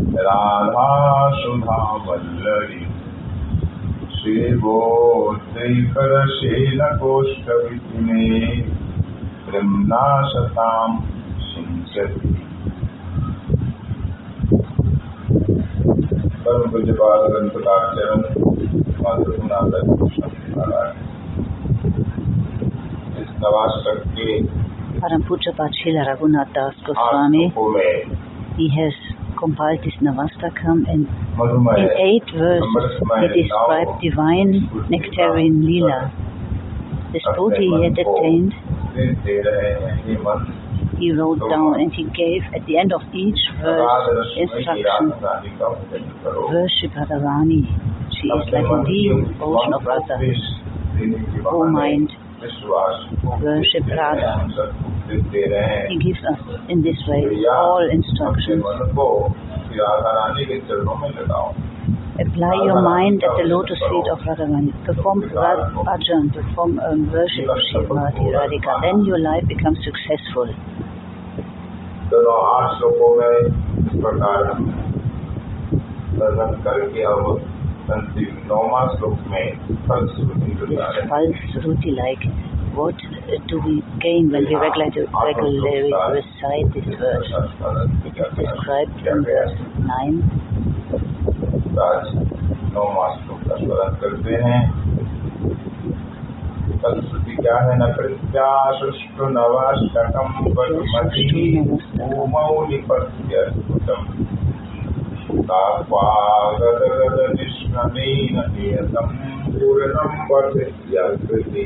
राधा सुधा वल्लरी श्रीगोत्रैकरशेनकोष्ठविपिने ब्रह्मनाशतां सिञ्चति। परम पूज्यपाद गणपतार चरण इस नवाष्टक के परम पूज्यपाद शिला रघुनाथ दास Goswami. he has Navastakam, and in eight verses he described divine nectarine lila. This Bodhi he had attained, he wrote down and he gave at the end of each verse instruction, worship Radharani, she is like a deep ocean of others, O oh, mind, worship Radha. He gives us in this way all instructions. Apply your mind at the lotus feet of Radhavan. Perform bhajan, perform um, worship of Srimati Radhika. Then your life becomes successful. Pulse ruti like what do we gain when we regularly, regularly recite this verse? It is described in verse 9. आज नौवा श्लोक का स्मरण करते हैं फलश्रुति क्या है न कृत्या सुष्टु नवाष्टकम पशुमती ओमौ निपत्य स्फुटम् तापागदगदनिष्णनेन नियतं पूर्णं वर्धित्याकृति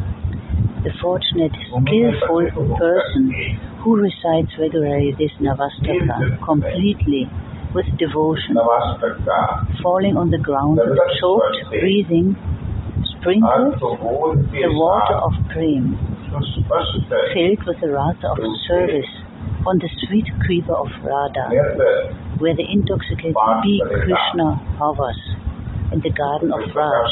the fortunate, skillful person who recites regularly this Navastaka completely with devotion, falling on the ground with choked breathing, sprinkles the water of cream filled with the rasa of service on the sweet creeper of Radha, where the intoxicated bee Krishna hovers in the garden of Raj.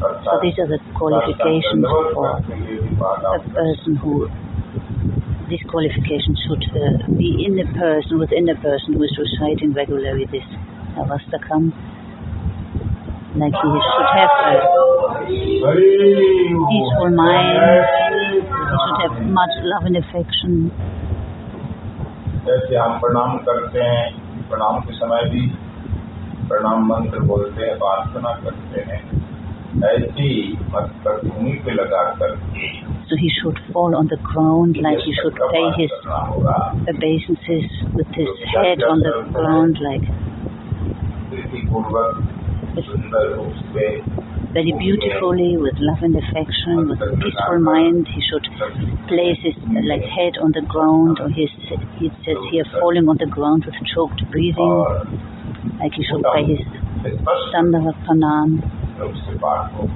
So these are the qualifications for a person who, this qualification should uh, be in a person, within a person who is reciting regularly this Navastakam. Like he should have a peaceful mind, he should have much love and affection. जैसे हम प्रणाम करते हैं प्रणाम के समय भी प्रणाम मंत्र बोलते हैं प्रार्थना करते हैं ऐसी मस्तक भूमि पे लगा करके So he should fall on the ground like he should pay his करना होगा obeisances with his head on the ground like प्रीतिपूर्वक सुंदर रूप से very beautifully with love and affection, with a peaceful mind. He should place his uh, like head on the ground, or his it says here falling on the ground with choked breathing, और like he should pay his स्पष्ट Dandavat Pranam. रूप से पाठ हो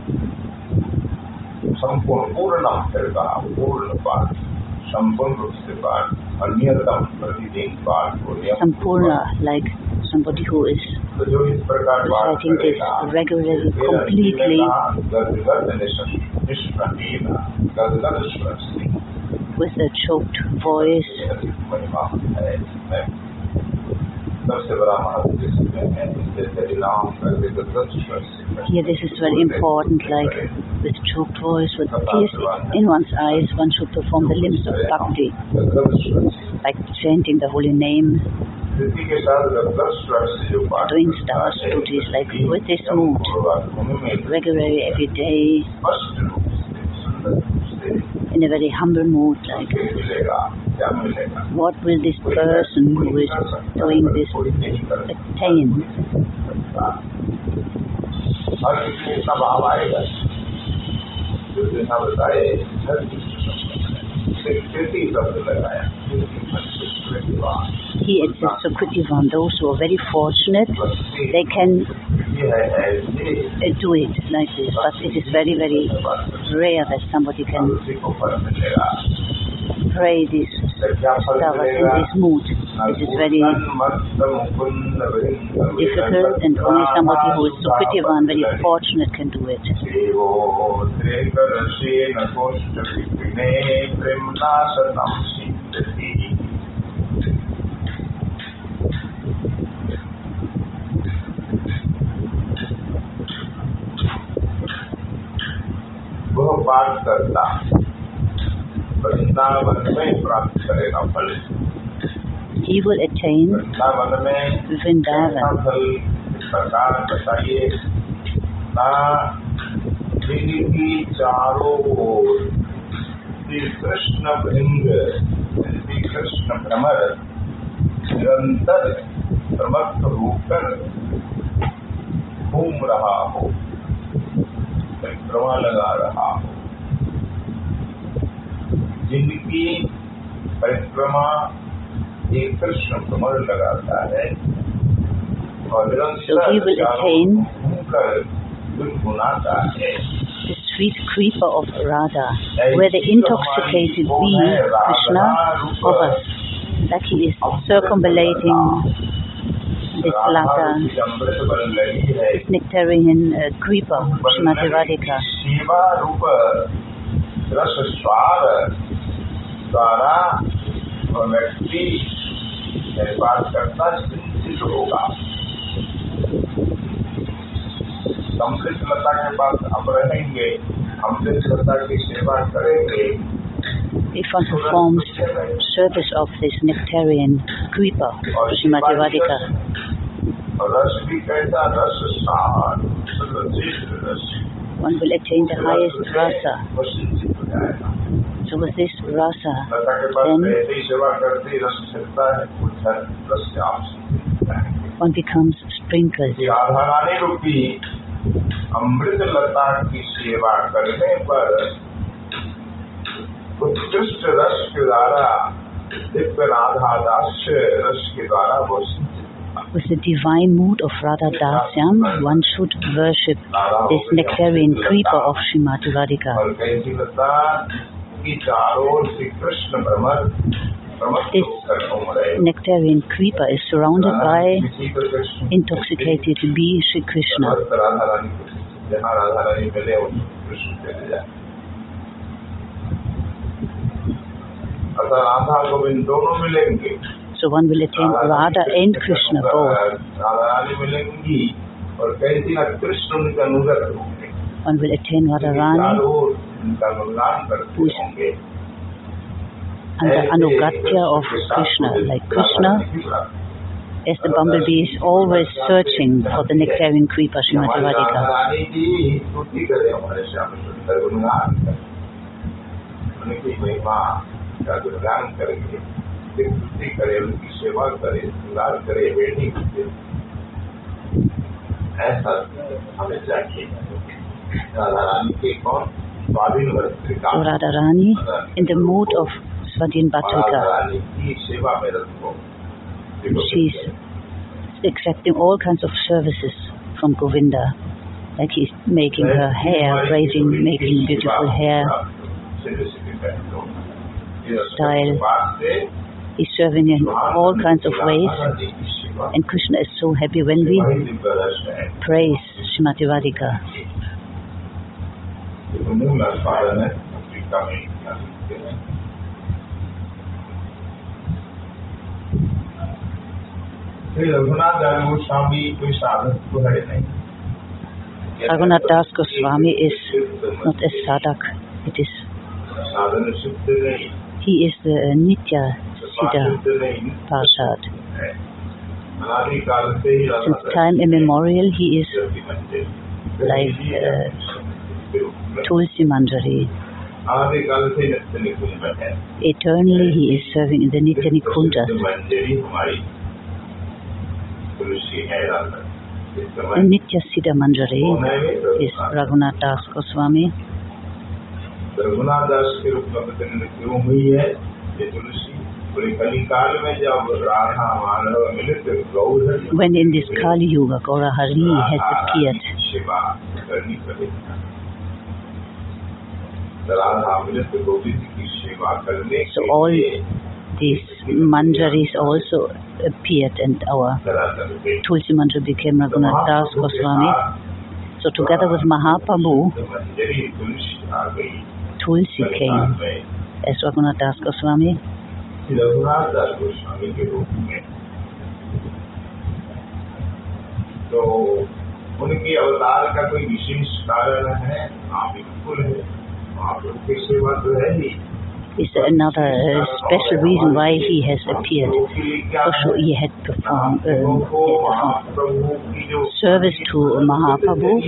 संपूर्ण पूर्ण फिर कहा पूर्ण पाठ संपूर्ण रूप से पाठ अन्यतम प्रतिदिन पाठ को नियम Sampurna, like somebody who is तो जो इस प्रकार बात reciting this करेगा regularly, फिर completely, गदगद निष्प्रतीन गदगद स्वर से with a choked voice, Yeah, this is very important, like with choked voice, with tears in one's eyes, one should perform the limbs of bhakti, like chanting the holy name, doing stars duties, like with this mood, regularly every day, in a very humble mood, like. What will this person who is doing this attain? He exists Sukritivan. Those who are very fortunate, they can do it like this. But it is very, very rare that somebody can pray this क्या फल stavas in मिलेगा this mood. It is very difficult and only somebody who is Sukritivan, very fortunate can do it. वह पाठ करता वृंदावन में प्राप्त करेगा फल He will attain Vrindavan. प्रकार बताइए ना जिनकी चारों ओर श्री कृष्ण भृंग श्री कृष्ण भ्रमर निरंतर प्रमत्त होकर घूम रहा हो लगा रहा हो जिनकी परिक्रमा एक कृष्ण भ्रमर लगाता है और So he will attain घूमकर गुनगुनाता है the sweet creeper of Radha, where the intoxicated bee, Krishna, hovers, that he is circumambulating this lata, अमृत बन रही है nectarian uh, creeper, Srimati Radhika. द्वारा वह व्यक्ति निर्वाह करता सिद्ध होगा अमृत लता के पास अब रहेंगे अमृत लता की सेवा करेंगे If one performs service of this nectarian creeper, Srimati Radhika, और रस भी कैसा रस सार श्रेष्ठ रस one will attain the highest rasa. वो सिद्ध हो जाएगा So with this rasa, लता के पास then ऐसे ही सेवा करते ही रस छिड़ता है उधर रस से आप सिद्ध हो जाएंगे one becomes sprinkled. कि राधा रानी रूपी अमृत लता की सेवा करने पर उत्कृष्ट रस के द्वारा दिव्य राधा दास्य रस के द्वारा वो सिद्ध With the divine mood of Radha Dasyam, one should worship this nectarian creeper of Srimati Radhika. और कैसी लता की चारों ओर श्री कृष्ण भ्रमर प्रमत्त This होकर घूम रहे nectarian creeper is surrounded by किसी को Krishna intoxicated bee Sri Krishna. समस्त राधा रानी को जहाँ राधा रानी मिले वो कृष्ण चले जाए अतः राधा गोविंद दोनों मिलेंगे So one will attain Radha and Krishna both. Radha Rani मिलेंगी और कैसी ना कृष्ण उनका अनुगत होंगे One will attain Radharani चारों ओर उनका गुणगान करते होंगे under Anugatya of Krishna. Like Krishna, as the bumblebee is always searching for the nectarian creeper Srimati हमारी राधा Radhika. रानी की स्तुति करे हमारे श्याम सुंदर गुणगान करे उनकी महिमा का गुणगान करेंगे उनकी स्तुति करे उनकी सेवा करे श्रृंगार करे वेणी करे ऐसा हमें चाहिए राधा रानी के कौन स्वाधीन भक्तिका So Radharani in the mood of Swadhin Bhartrika. She's accepting all kinds of services from Govinda. Like he's making her hair, raising, making beautiful hair style. He's serving in all kinds of ways. And Krishna is so happy when we praise Srimati Radhika común las is not a sadhak it is he is the uh, nitya siddha parshad since time immemorial he is like uh, Tulsi Manjari. आदिकाल से नित्य निकुंज है Eternally, he is serving in the Nitya Nikunjas. मंजरी हमारी तुलसी है राधा इस The समय Nitya Siddha Manjari is Raghunath Das Goswami. Raghunath दास के रूप में प्रतिनिधित्व क्यों हुई है ये तुलसी पूरे कलिकाल में जब राधा माधव मिलित गौधर When in this Kali Yuga, Gaura Hari has appeared, So के all लिए these Manjaris also appeared and our तरह तरह के Tulsi Manjari became Raghunath Das Goswami. So together with Mahaprabhu, मंजरी तुलसी आ गई Tulsi कलिकाल came में as Raghunath Das Goswami. Raghunath दास गोस्वामी के रूप में तो उनके अवतार का कोई विशेष कारण है हाँ बिल्कुल है is there another special reason why he has appeared. Also, he had performed, um, service to Mahaprabhu.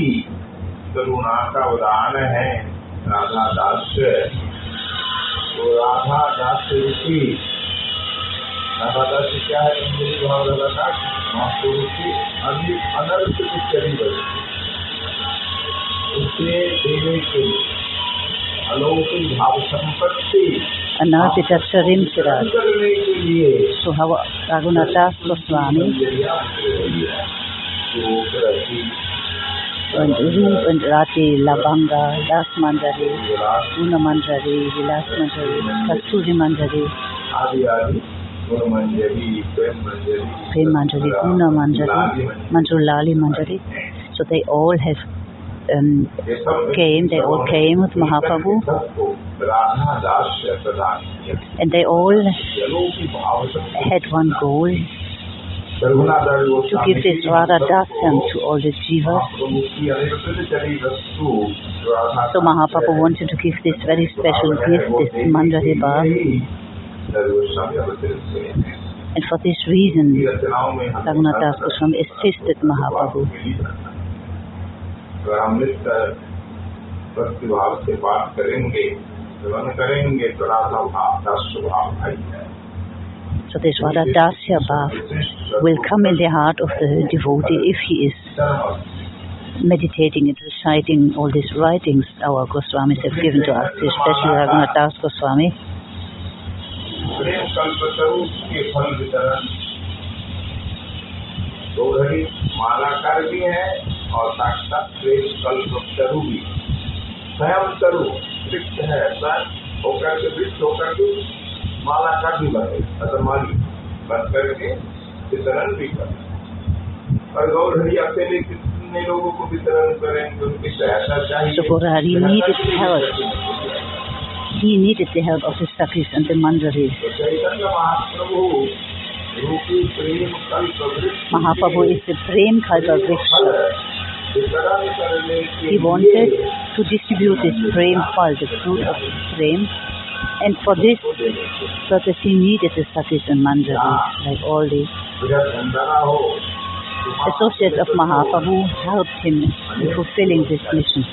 उसके देने अलौकिक भाव संपत्ति Anarpita Charim Siraj. करने के लिए So how Raghunath Das Goswami मंजरिया तो रहती and Roop and Rati, Labanga, Das Manjari, Vilas Guna Manjari, Vilas Manjari, Kasturi Manjari, आदि आदि गुण मंजरी प्रेम मंजरी Prem Manjari, Guna Manjari, Manjulali Manjari. So they all have um, came, they all came with Mahaprabhu. And they all had one goal to give this Radha Dasyam to all the jivas. So Mahaprabhu wanted to give this very special gift, this Manjariba. And for this reason, Raghunath Das Goswami assisted Mahaprabhu अगर हम नित्य भक्ति भाव से बात करेंगे श्रवण करेंगे तो राधा भाव का स्वभाव आई है So this Radha Dasya Bhav will come in the heart of the devotee if he is meditating and reciting all these writings our Goswamis have given to us, especially Raghunath Das Goswami. प्रेम कल्पतरु के फल वितरण दो घड़ी मालाकार भी है और साक्षात प्रेम कल्पतरु भी स्वयं तरु वृक्ष है स्वयं होकर के वृक्ष होकर के मालाकार भी बने अतमाली बन करके वितरण भी करे और गौरहरी अकेले कितने लोगों को वितरण करेंगे उनकी सहायता चाहिए So Gaurahari needed help. He needed the help of the Sakis and the. तो कल्प वृक्ष Mahaprabhu is the Prem Kalpa Vriksha. He wanted to distribute his frame called the fruit of his frame and for this purpose he needed the Sakis and Manjari like all the associates of Mahaprabhu helped him in fulfilling this mission.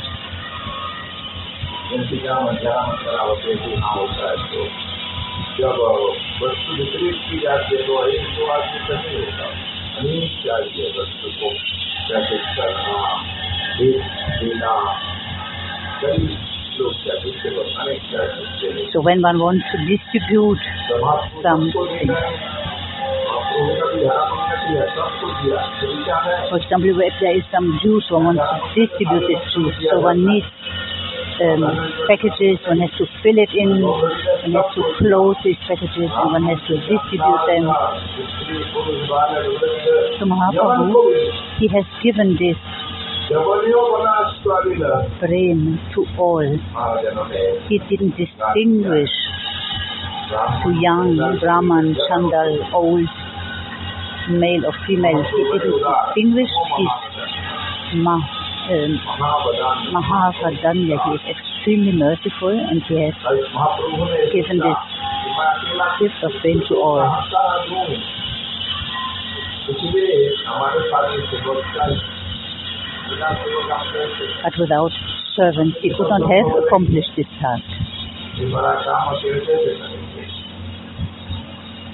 इंतजाम जरा मसला होते थे हाँ होता है तो जब वस्तु वितरित की जाती है तो एक दो आदमी से नहीं होता अनेक चाहिए वस्तु को पैकेट करना एक देना कई लोग चाहिए केवल अनेक चाहिए So when one wants to distribute समाप्त some सबको देना है महाप्रभु का भी हरा पंक्ति है सबको दिया तो क्या है For example, if there is some juice, one wants to distribute this juice, so one needs um, packages, one has to fill it in, One has to close these packages and one has to distribute them. So Mahaprabhu, he has given this prem to all. He didn't distinguish to young, Brahman, Chandal, old, male or female. He didn't distinguish his ma, um, Mahavadanya. He is extremely merciful and he has given this gift of pain to all. But without servants, he could not have accomplished this task.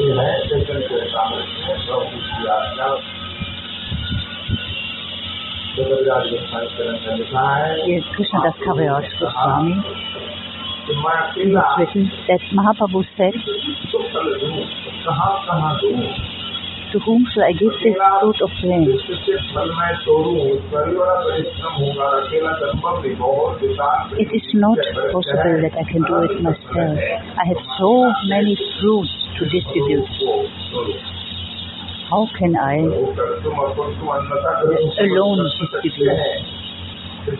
ये है चेतन चेतामृत में प्रभु की आज्ञा जगतराज गोस्वामी चरण का लिखा है Yes, Krishna Das Kaviraj Goswami, कि मैं it अकेला is written that Mahaprabhu said, तो फल दूं कहाँ कहाँ दूं To whom shall I give this fruit of pain? इससे फल मैं तोड़ूं कड़ी बड़ा परिश्रम होगा अकेला संभव नहीं बहुत विशाल It is not possible that I can do it myself. I have so many fruits to distribute. How can I तुम अपन तुम अन्नता करो alone distribute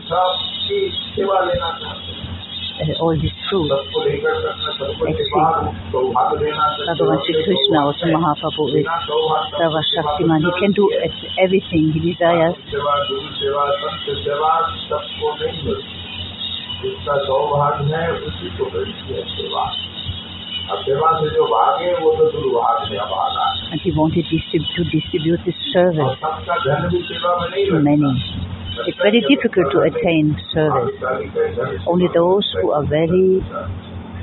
सबकी सेवा लेना चाहते हैं uh, all these fruits? सबको लेकर करना सबको सेवा सौभाग्य देना Bhagavan Sri Krishna, also Mahaprabhu, is Sarva Shaktiman. He can do ex- everything he desires. सेवा गुरु सेवा संत सेवा सबको नहीं मिलती जिसका सौभाग्य है उसी को मिलती है सेवा And he wanted distrib- to distribute this और service सबका धन भी सेवा में नहीं to लगता। many. It's very difficult to attain service. Only those who are very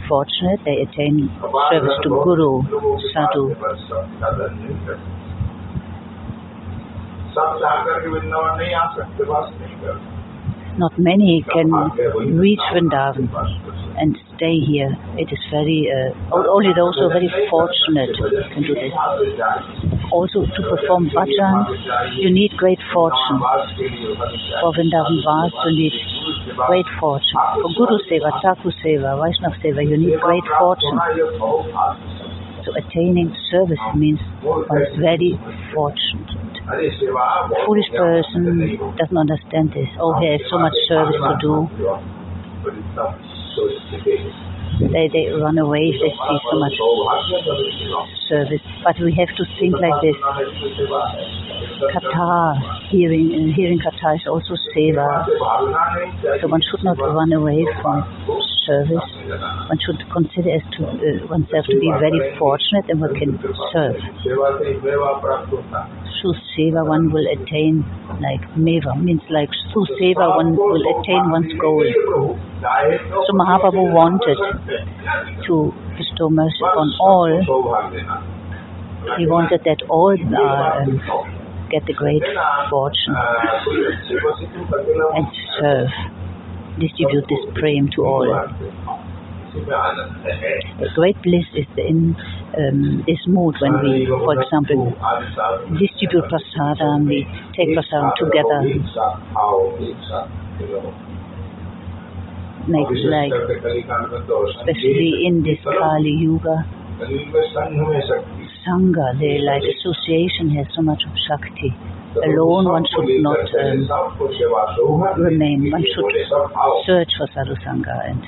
fortunate, they attain service to Guru, Sadhu. सब जाकर के वृंदावन नहीं आ सकते बस नहीं कर Not many can reach Vrindavan and stay here. It is very, uh, only those who are very fortunate can do this. Also, to perform bhajan, you need great fortune. For Vrindavan Vas, you need great fortune. For Guru Seva, Thakur Seva, Vaishnav Seva, you need great fortune. So attaining service means one is very fortunate. Foolish person doesn't understand this. Oh, he has so much service to do. They, they run away if they see so much service. But we have to think like this. Katha, hearing, uh, hearing Katha is also seva. So one should not run away from service. One should consider as to uh, oneself to be very fortunate and one can serve. Suseva one will attain like meva means like Suseva one will attain one's goal. So Mahaprabhu wanted to bestow mercy upon all. He wanted that all uh, um, get the great fortune and serve, distribute this prem to all. The great bliss is in um, this mood when we, for example, distribute prasadam, we take prasadam together, make like, especially in this Kali Yuga, Sangha, the like association has so much of Shakti. Alone one should not um, remain, one should search for Sadhu Sangha and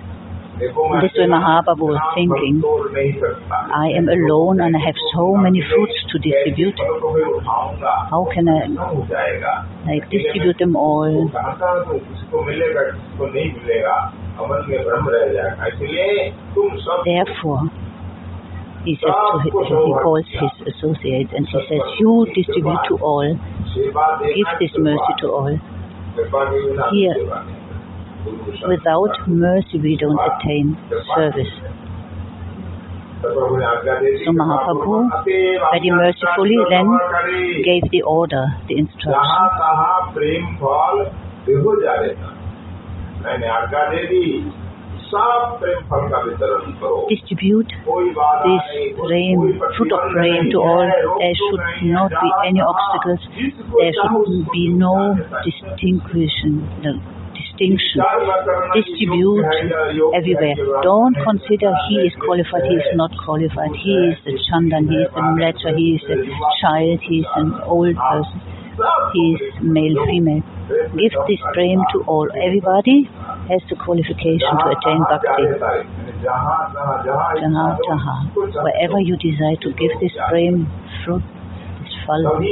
this way Mahaprabhu was thinking, I am alone and I have so many fruits to distribute. How can I like distribute them all? Therefore, he says to his, he calls his associates and he says, you distribute to all, give this mercy to all. Here, Without mercy we don't attain service. So Mahaprabhu very mercifully then gave the order, the instruction. Distribute this rain, fruit of rain to all. There should not be any obstacles. There should be no distinction. No distinction distribute everywhere. Don't consider he is qualified, he is not qualified, he is the chandan, he is the mlecha, he is a child, he is an old person, he is male, female. Give this frame to all. Everybody has the qualification to attain bhakti. Taha, taha. Wherever you desire to give this frame, fruit, this fall of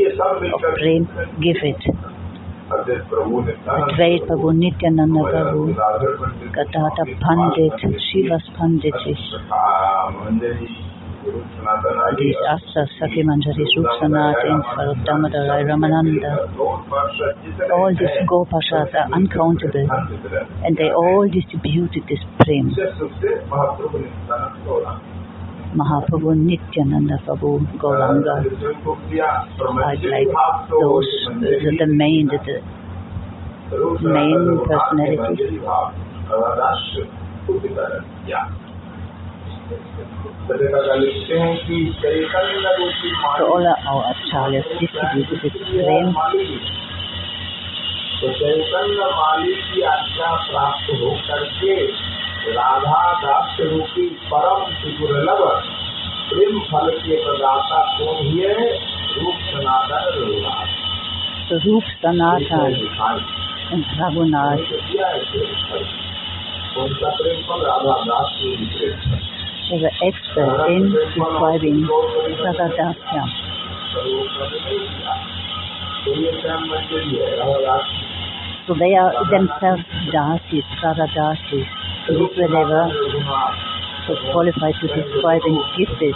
frame, give it. Betrayed by Nityananda Prabhu, Gadadhar Pandit, Shiva's Panditich. These asas, Sakhimanjari, Ruksanath, Infarad, Damodarai, Ramananda, all these Gopashas are uncountable and they all distributed this prema. Mahaprabhu, Nityananda Prabhu, Gauranga, are like those, the, the main, the, the main हैं रूपी So all our acharyas distributed this prem तो चैतन्य मालिक की आज्ञा प्राप्त हो करके राधा दास रूपी परम त्रिपुर लव प्रेम फल के प्रदाता कौन ही है रूप सनातन रूप सनातन रघुनाथ उनका प्रेम फल राधा दास रूपी प्रेम The expert in describing Sadadasyam. So they are themselves dasis, Sadadasis. dasis. So this way they were Raghunath so qualified to describe and give this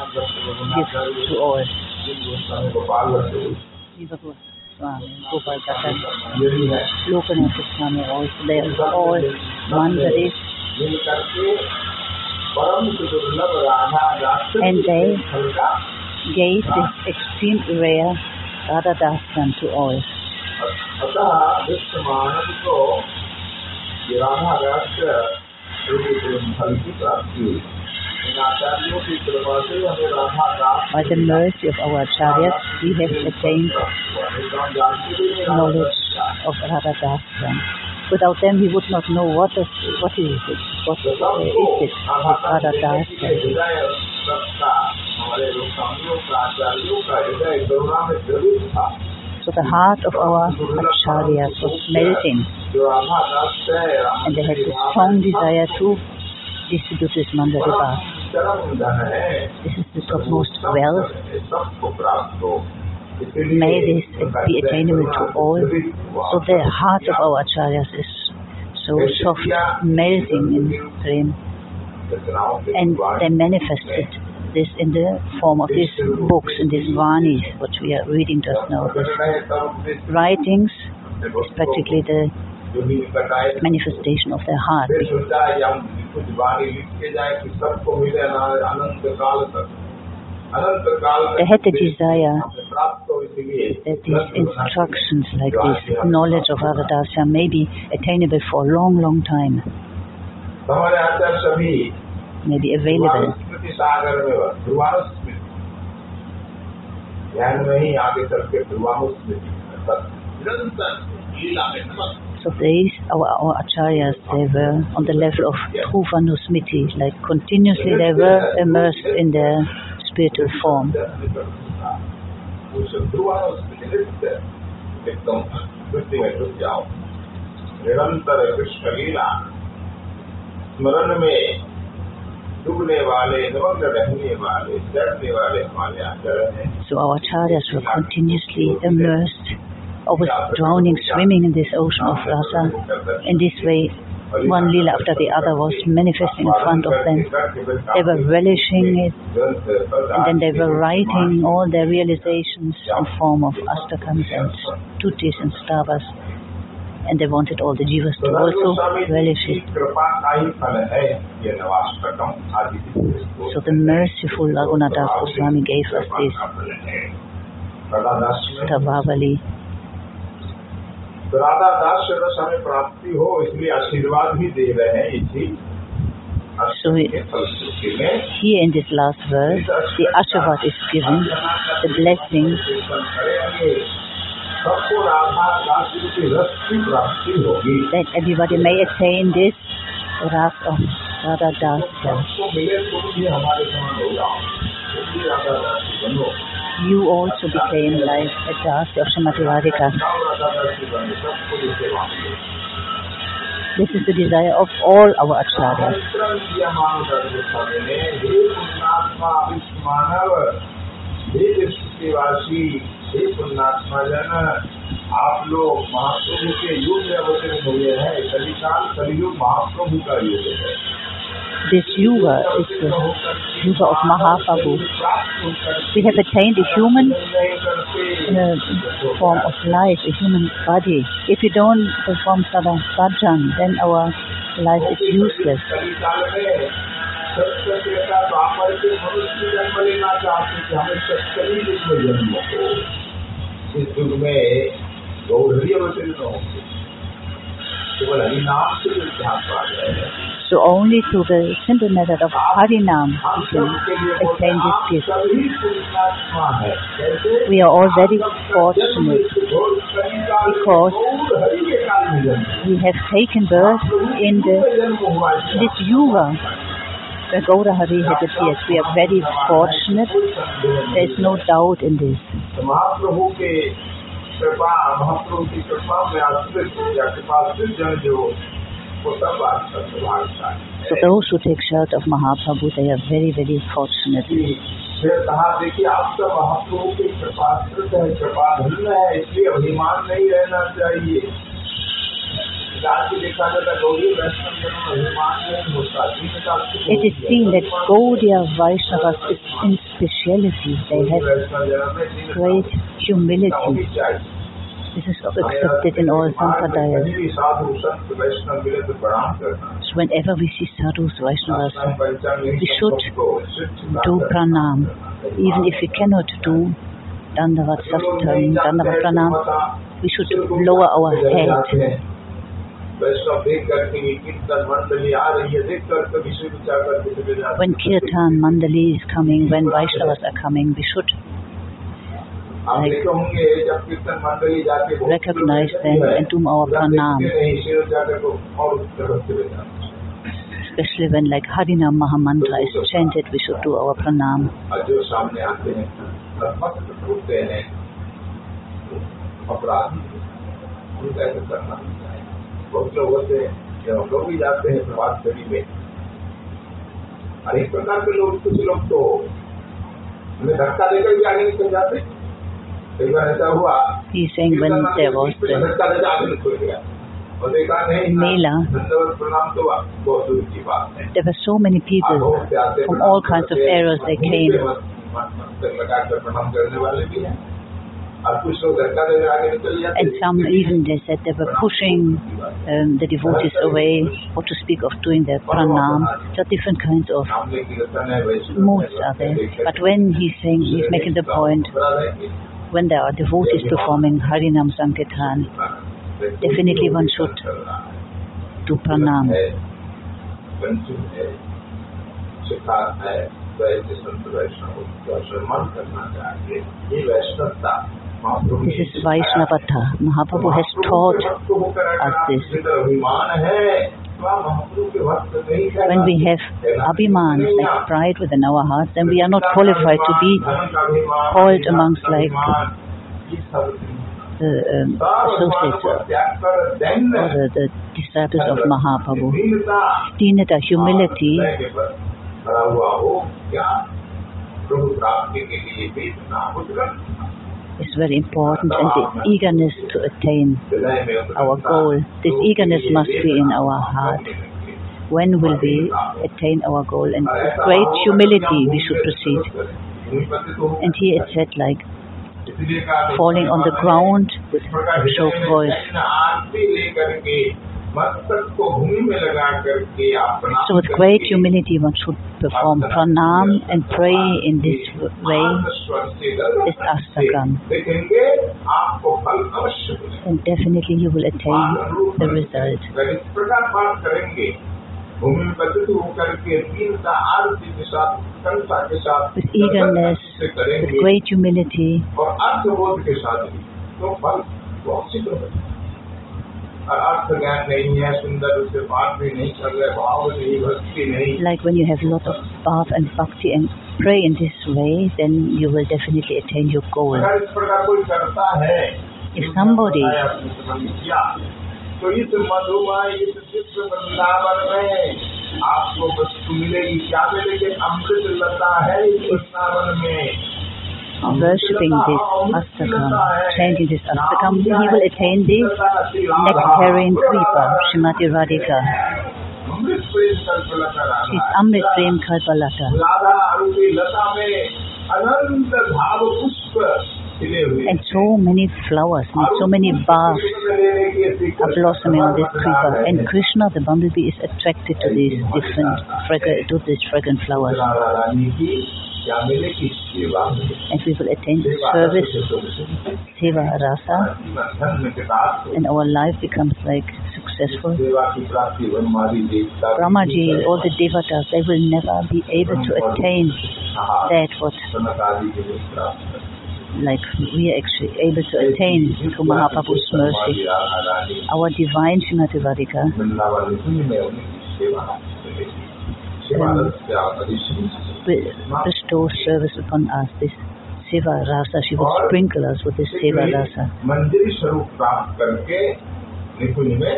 gift to all. Gopal Jiva Goswami, Gopal Bhatta, यही है Lokanath Goswami also, they are all mandaris मिल करके परम दुर्लभ राधा दास And they- फल का gave this extreme rare Radha Dasyan to all. अतः विश्व मानव को ये राधा दास By the mercy of our Acharyas, we have attained knowledge of Radhagasya. Without them, we would not know what is, what is it, what uh, is it, So the heart of our Acharyas was melting. And they have this strong desire to distribute this Mandaribha. This is the topmost wealth. May this be attainable to all. So the heart of our acharyas is so soft, melting in flame. And they manifest it, this in the form of these books, in these vanis, what we are reading just now. These writings is practically the manifestation of their heart. कुछ वाणी लिख के जाए कि सबको मिले अनंत काल तक अनंत काल They had the desire प्राप्त हो इसलिए that these instructions like this knowledge of Radhadasya may be attainable for a long, long time, हमारे आचार्य सभी may be available. स्मृति सागर में ध्रुवानुस्मृति ध्यान में ही आगे चल के ध्रुवानुस्मृति बस निरंतर लीला में नमक So these, our, our acharyas, they were on the level of Truvanusmiti, like continuously they were immersed in their spiritual form. उस ध्रुवानुस्मृति नृत्य एकदम स्मृति में डूब जाओ निरंतर कृष्ण लीला स्मरण में डूबने वाले निमग्न रहने वाले चढ़ने वाले हमारे आचरण हैं So our acharyas were continuously immersed, always drowning, swimming in this ocean of rasa. In this way, one lila after the other was manifesting in front of them. They were relishing it, and then they were writing all their realizations in form of astakams and tutis and stavas, and they wanted all the jivas to also relish it. So the merciful Raghunath Das Goswami gave us this Stavavali तो राधादास से रस हमें प्राप्ति हो इसलिए आशीर्वाद भी दे रहे हैं इसी So में Here in this last verse, the Ashavad is given, the blessing that everybody may attain this ras of Radha Dasya. you also became like a dust of Srimati Radhika. This is the desire of all our acharyas. आप लोग महाप्रभु के युग में अवतीर्ण हुए हैं कलिकाल कलयुग महाप्रभु का युग है This yuga is the yuga of Mahaprabhu. We have attained the human uh, form of life, a human body. If we don't perform sadha bhajan, then our life is useless. कलिकाल में सत्संगता द्वापर के मनुष्य जन्म लेना चाहते थे हमें सत्संगी युग में जन्म हो इस युग में गौरवी अवतरित होंगे So only through the simple method of Harinam we can attain this gift. We are all very fortunate because we have taken birth in the, this yuga where Gaura Hari has appeared. We are very fortunate. There is no doubt in this. कृपा महाप्रभु की कृपा में आश्रित या कृपा जन जो वो सब So those who take shelter of Mahaprabhu, they are very, very fortunate. कहा देखिए आप सब महाप्रभु की कृपा आश्रित है कृपा धन्य है। इसलिए अभिमान नहीं रहना चाहिए। It is seen that Gaudiya Vaishnavas is in speciality. They have great humility. This is accepted in all sampradayas. So whenever we see sadhus, Vaishnavas, we should do pranam. Even if we cannot do dandavat sastam, dandavat pranam, we should lower our head वैष्णव देख करके ये कीर्तन मंडली आ रही है देख कर के विषय विचार करके चले जाते When Kirtan Mandali is coming, when Vaishnavas are coming, we should आप देखे होंगे जब कीर्तन मंडली जाके बहुत recognize लोग them देखते and do our हैं, जब pranam. देखते नहीं सिर जाकर को और उस तरफ चले जाते हैं। especially when like Harinam Mahamantra is chanted, we should do our pranam. और जो सामने आते हैं नतमस्तक होते हैं अपराधी उनका ऐसा करना नहीं चाहिए बहुत लोग होते हैं जब हम लोग भी जाते हैं प्रभात फेरी में अनेक प्रकार के लोग कुछ लोग तो हमें धक्का देकर भी आगे निकल जाते हैं। कई बार ऐसा हुआ He's saying when there was बीच में the धक्का देकर आगे निकल गया और देखा नहीं मेला। धन्यवाद प्रणाम तो बहुत दूर की बात है there were so many people from all kinds of areas they came. मस्तक लगाकर प्रणाम करने वाले भी हैं और कुछ लोग धक्का देकर आगे निकल जाते And some even they said they were pushing um, the devotees away, or to speak, of doing the pranam. There are different kinds of moods are there. But when he's saying, he's making the point, when there are devotees performing Harinam sankirtan, definitely one should do pranam. This is Vaishnavata. Mahaprabhu has taught us this. When we have abhiman, like pride within our hearts, then we are not qualified to be called amongst like the um, associates or the, the disciples of Mahaprabhu. Dinata, humility, is very important and the eagerness to attain our goal. This eagerness must be in our heart. When will we attain our goal? And with great humility we should proceed. And here it said like falling on the ground with choked voice. So with great humility one should perform pranam and pray in this way is astakan. And definitely you will attain the result. With eagerness, with great humility, like when you have a lot of bhav and bhakti and pray in this way, then you will definitely attain your goal. अगर इस प्रकार कोई करता है If somebody बताया अपने संबंध किया तो इस मधुमय इस चित्र वृंदावन में आपको वस्तु मिलेगी क्या मिलेगी अमृत लता है इस वृंदावन में worshipping this Astakam, chanting this Astakam, he will attain the nectarian creeper, Shrimati Radhika. She's Amrit Prem Kalpalata. And so many flowers, and so many bars are blossoming on this creeper. And Krishna, the bumblebee, is attracted to these different, to these fragrant flowers. And we will attain the service, Seva Rasa, and our life becomes like successful. Brahmaji, all the devatas, they will never be able to attain that what like we are actually able to attain through Mahaprabhu's mercy. Our divine Srimati Radhika Vrindavan में उनकी सेवा मिलेगी सेवा रस से आप अधिश्री will bestow service upon us. This Seva Rasa, she will sprinkle us with this Seva Rasa. मंदिर स्वरूप प्राप्त करके निकुंज में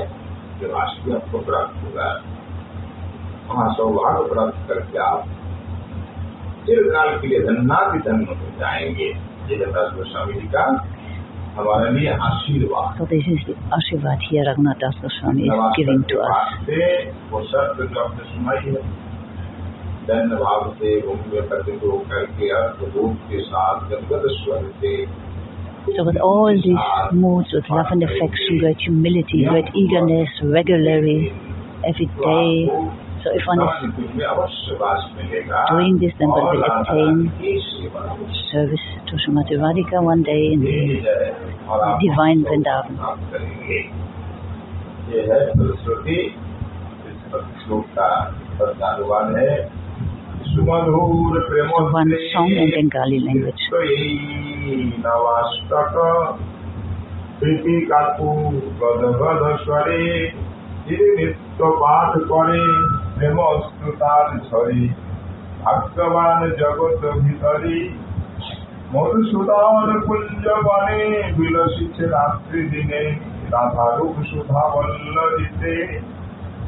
निवास भी आपको प्राप्त होगा वहाँ सौभाग्य प्राप्त करके आप चिरकाल के लिए धन्नादि धन्य हो जाएंगे ये दत्तास गोस्वामी जी का हमारे लिए आशीर्वाद So this is the Ashirvad here Raghunath Das Goswami is Nawaz giving के to us. पाठ से वो शब्द जो आपने सुनाई है धन्य भाव से भूमि में पतित होकर के अर्थबोध के साथ गदगद स्वर से So with all these moods of love and affection, great humility, great eagerness, regularly, every day. So if one is में अवश्य वास मिलेगा doing this, then one will और attain की सेवा service to Srimati Radhika one day in the और आप divine Vrindavan. प्राप्त करेंगे ये है सरस्वती इस श्लोक का पद अनुवाद है सुमधुर प्रेम So one song in Bengali language. প্রীতি কাকু গদগদ স্বরে যিনি নিত্য পাঠ করে প্রেম অশ্রুতার ঝরে ভাগ্যবান জগৎ ভিতরে মধুসূদন কুঞ্জ বনে বিলসিছে রাত্রি দিনে রাধারূপ সুধা বল্লদিতে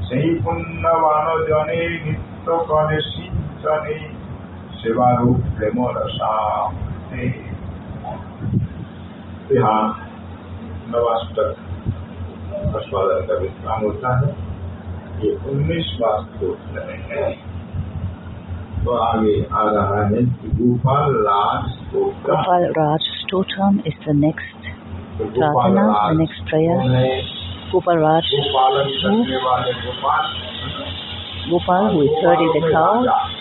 সেই পুণ্যবান জনে নিত্য করে संतरे सेवा रूप प्रेम रसा यहाँ नवाष्टक प्रस्वादन का विश्राम होता है। ये उन्नीसवा स्त्रोत्र है। तो आगे आ रहा है Gopal Raj Gopal Raj Stotram is the next prarthana the next prayer Gopal Raj Gopal. Gopal हुई third is herding the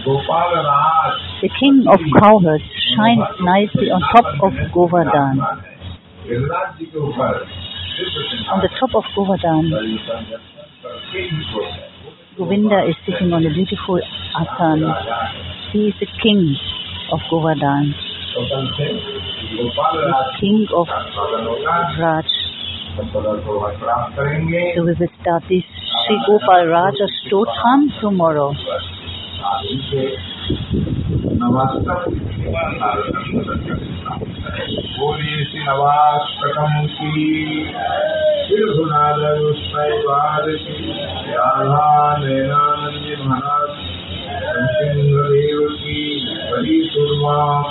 The king of cowherds shines nicely on top of Govardhan. On the top of Govardhan, Govinda is sitting on a beautiful asan. He is the king of Govardhan, the king of Raj. So we will start this Sri Gopal Raja Stotram tomorrow. आदि से नमस्कार बोले नवाष्टकम की विरघुनादय पाद की राधा नैनानंद महाराज सिंहदेव की बड़ी सुरमा